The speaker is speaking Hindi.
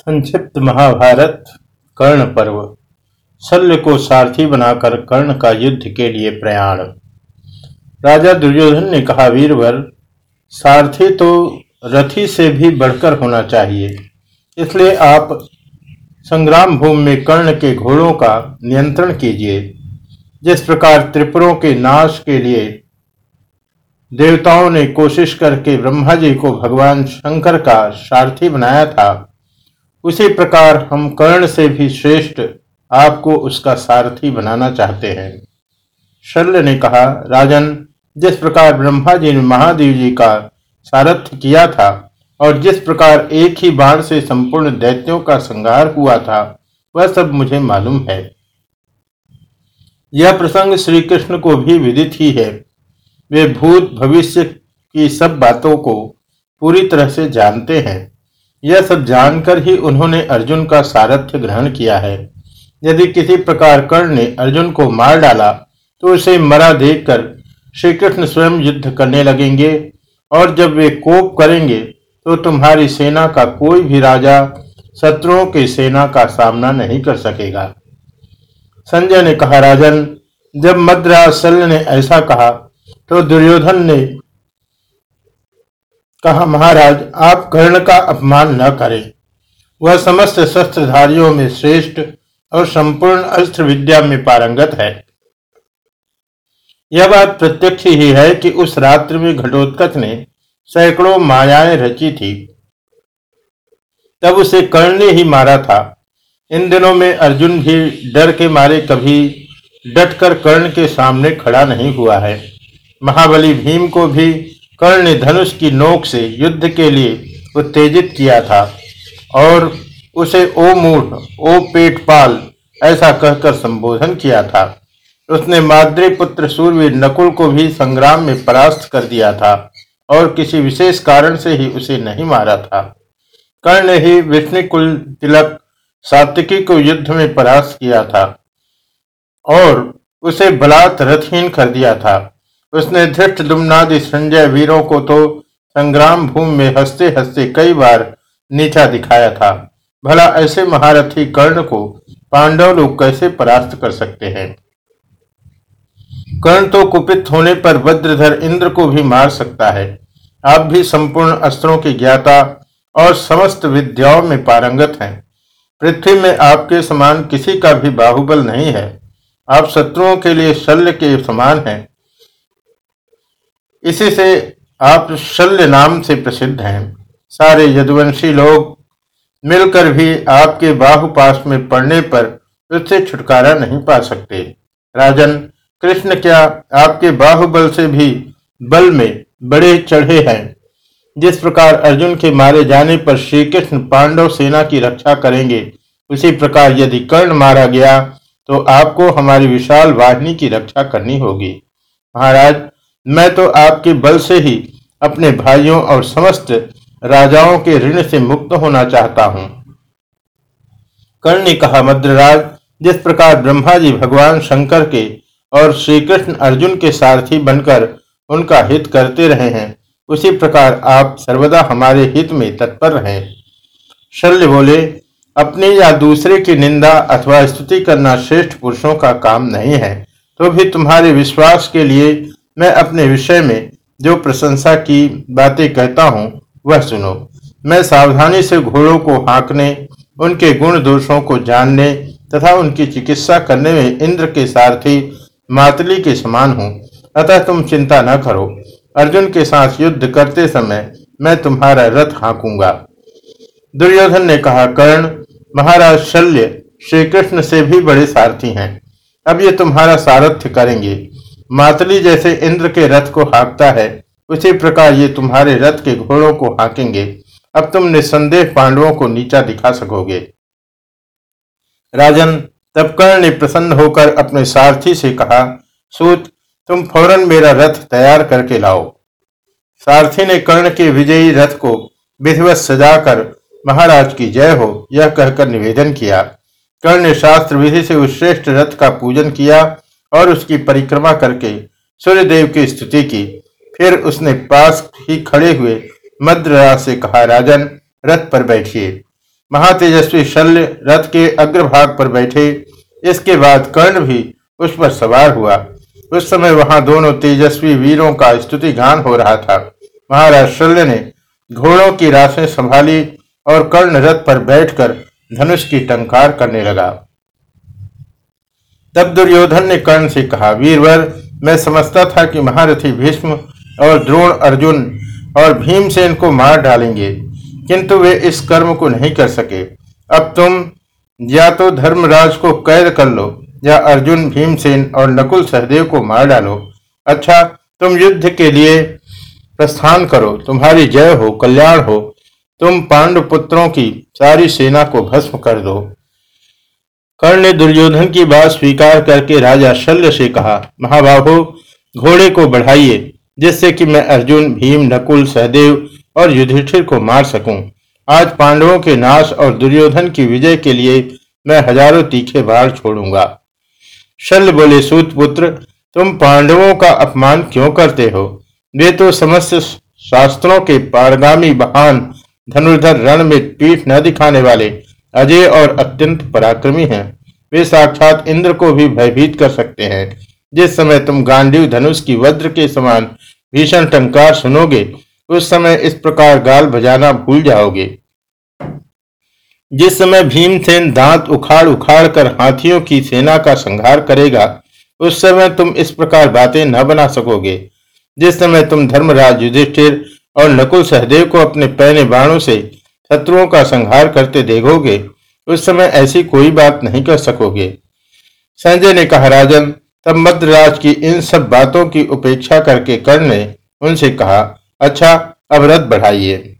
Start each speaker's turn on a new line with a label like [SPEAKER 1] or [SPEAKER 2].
[SPEAKER 1] संक्षिप्त महाभारत, कर्ण पर्व। शल्य को सारथी बनाकर कर्ण का युद्ध के लिए प्रयाण। राजा दुर्योधन ने कहा, वीरवर, सारथी तो रथी से भी बढ़कर होना चाहिए। इसलिए आप संग्राम भूमि में कर्ण के घोड़ों का नियंत्रण कीजिए। जिस प्रकार त्रिपुरों के नाश के लिए देवताओं ने कोशिश करके ब्रह्मा जी को भगवान शंकर का सारथी बनाया था उसी प्रकार हम कर्ण से भी श्रेष्ठ आपको उसका सारथी बनाना चाहते हैं। शल्य ने कहा, राजन, जिस प्रकार ब्रह्मा जी ने महादेव जी का सारथ्य किया था और जिस प्रकार एक ही बाण से संपूर्ण दैत्यों का संहार हुआ था, वह सब मुझे मालूम है। यह प्रसंग श्री कृष्ण को भी विदित ही है। वे भूत भविष्य की सब बातों को पूरी तरह से जानते हैं। यह सब जानकर ही उन्होंने अर्जुन का सारथ्य ग्रहण किया है। यदि किसी प्रकार कर्ण ने अर्जुन को मार डाला तो उसे मरा देखकर श्री कृष्ण स्वयं युद्ध करने लगेंगे, और जब वे कोप करेंगे तो तुम्हारी सेना का कोई भी राजा शत्रुओं की सेना का सामना नहीं कर सकेगा। संजय ने कहा, राजन, जब मद्रासल ने ऐसा कहा तो दुर्योधन ने कहा, महाराज, आप कर्ण का अपमान न करें। वह समस्त शस्त्रधारियों में श्रेष्ठ और संपूर्ण अस्त्र विद्या में पारंगत है। यह बात प्रत्यक्ष ही है कि उस रात्रि में घटोत्कच ने सैकड़ों मायाएँ रची थी। तब उसे कर्ण ने ही मारा था। इन दिनों में अर्जुन भी डर के मारे कभी डटकर कर्ण के सामने खड़ा नहीं हुआ है। महाबली भीम को भी कर्ण ने धनुष की नोक से युद्ध के लिए उत्तेजित किया था और उसे ओ मूढ़, ओ पेटपाल ऐसा कहकर संबोधन किया था। उसने माद्री पुत्र सूर्यवीर नकुल को भी संग्राम में परास्त कर दिया था और किसी विशेष कारण से ही उसे नहीं मारा था। कर्ण ही विष्णुकुल तिलक सात्विकी को युद्ध में परास्त किया था और उसे बलात् रथहीन कर दिया था। उसने धृष्ट दुमनादि संजय वीरों को तो संग्राम भूमि में हँसते हँसते कई बार नीचा दिखाया था। भला ऐसे महारथी कर्ण को पांडव लोग कैसे परास्त कर सकते हैं? कर्ण तो कुपित होने पर वज्रधर इंद्र को भी मार सकता है। आप भी संपूर्ण अस्त्रों की ज्ञाता और समस्त विद्याओं में पारंगत हैं। पृथ्वी में आपके समान किसी का भी बाहुबल नहीं है। आप शत्रुओं के लिए शल्य के समान हैं। इसी से आप शल्य नाम से प्रसिद्ध हैं। सारे यदुवंशी लोग मिलकर भी आपके बाहुपास में पड़ने पर उससे छुटकारा नहीं पा सकते। राजन, कृष्ण क्या आपके बाहुबल से भी बल में बड़े चढ़े हैं? जिस प्रकार अर्जुन के मारे जाने पर श्री कृष्ण पांडव सेना की रक्षा करेंगे, उसी प्रकार यदि कर्ण मारा गया तो आपको हमारी विशाल वाहिनी की रक्षा करनी होगी। महाराज मैं तो आपके बल से ही अपने भाइयों और समस्त राजाओं के ऋण से मुक्त होना चाहता हूँ। कर्ण ने कहा, मद्रराज, जिस प्रकार ब्रह्मा जी भगवान शंकर के और श्री कृष्ण अर्जुन के सारथी बनकर उनका हित करते रहे हैं, उसी प्रकार आप सर्वदा हमारे हित में तत्पर रहें। शल्य बोले, अपने या दूसरे की निंदा अथवा स्तुति करना श्रेष्ठ पुरुषों का काम नहीं है तो भी तुम्हारे विश्वास के लिए मैं अपने विषय में जो प्रशंसा की बातें कहता हूँ, वह सुनो। मैं सावधानी से घोड़ों को हाँकने, उनके गुण दोषों को जानने तथा उनकी चिकित्सा करने में इंद्र के सारथी मातली के समान हूँ। अतः तुम चिंता न करो। अर्जुन के साथ युद्ध करते समय मैं तुम्हारा रथ हाँकूँगा। दुर्योधन ने कहा, कर्ण, महाराज शल्य श्री कृष्ण से भी बड़े सारथी हैं। अब ये तुम्हारा सारथ्य करेंगे। मातली जैसे इंद्र के रथ को हाँकता है, उसी प्रकार ये तुम्हारे रथ के घोड़ों को हाँकेंगे। अब तुम निसंदेह पांडवों को नीचा दिखा सकोगे। राजन तब कर्ण ने प्रसन्न होकर अपने सारथी से कहा, सूत, तुम फ़ौरन मेरा रथ तैयार करके लाओ। सारथी ने कर्ण के विजयी रथ को विधिवत सजाकर, महाराज की जय हो, यह कहकर निवेदन किया। कर्ण ने शास्त्र विधि से उस श्रेष्ठ रथ का पूजन किया और उसकी परिक्रमा करके सूर्यदेव की स्तुति की। फिर उसने पास ही खड़े हुए मद्रराज से कहा, राजन, रथ पर बैठिए। महातेजस्वी शल्य रथ के अग्रभाग पर बैठे। इसके बाद कर्ण भी उस पर सवार हुआ। उस समय वहाँ दोनों तेजस्वी वीरों का स्तुति गान हो रहा था। महाराज शल्य ने घोड़ों की राशें संभाली और कर्ण रथ पर बैठकर धनुष की टंकार करने लगा। तब दुर्योधन ने कर्ण से कहा, वीरवर, मैं समझता था कि महारथी भीष्म और द्रोण अर्जुन और भीमसेन को मार डालेंगे, किंतु वे इस कर्म को नहीं कर सके। अब तुम या तो धर्मराज को कैद कर लो, या अर्जुन, भीमसेन और नकुल सहदेव को मार डालो। अच्छा तुम युद्ध के लिए प्रस्थान करो, तुम्हारी जय हो, कल्याण हो, तुम पांडु पुत्रों की सारी सेना को भस्म कर दो। कर्ण ने दुर्योधन की बात स्वीकार करके राजा शल्य से कहा, महाबाहु, घोड़े को बढ़ाइए, जिससे कि मैं अर्जुन, भीम, नकुल, सहदेव और युधिष्ठिर को मार सकूँ। आज पांडवों के नाश और दुर्योधन की विजय के लिए मैं हज़ारों तीखे बाढ़ छोड़ूँगा। शल्य बोले, सूत पुत्र, तुम पांडवों का अपमान क्यों करते हो? वे तो समस्त शास्त्रों के पारगामी बहान धनुर्धर रण में पीठ न दिखाने वाले अजय और अत्यंत पराक्रमी हैं। वे साक्षात इंद्र को भी भयभीत कर सकते हैं। जिस समय तुम गांडीव धनुष की वज्र के समान भीषण टंकार सुनोगे, उस समय इस प्रकार गाल बजाना भूल जाओगे। जिस समय भीमसेन दांत उखाड़ उखाड़ कर हाथियों की सेना का संहार करेगा, उस समय तुम इस प्रकार बातें न बना सकोगे। जिस समय तुम धर्मराज युधिष्ठिर और नकुल सहदेव को अपने पहने बाणों से शत्रुओं का संहार करते देखोगे, उस समय ऐसी कोई बात नहीं कर सकोगे। संजय ने कहा, राजन, तब मद्राज की इन सब बातों की उपेक्षा करके कर्ण ने उनसे कहा अच्छा अब रथ बढ़ाइए।